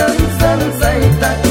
danzan zaitak